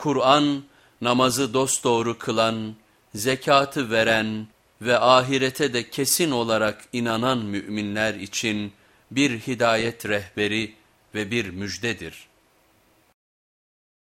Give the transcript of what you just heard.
Kur'an namazı dosdoğru kılan, zekatı veren ve ahirete de kesin olarak inanan müminler için bir hidayet rehberi ve bir müjdedir.''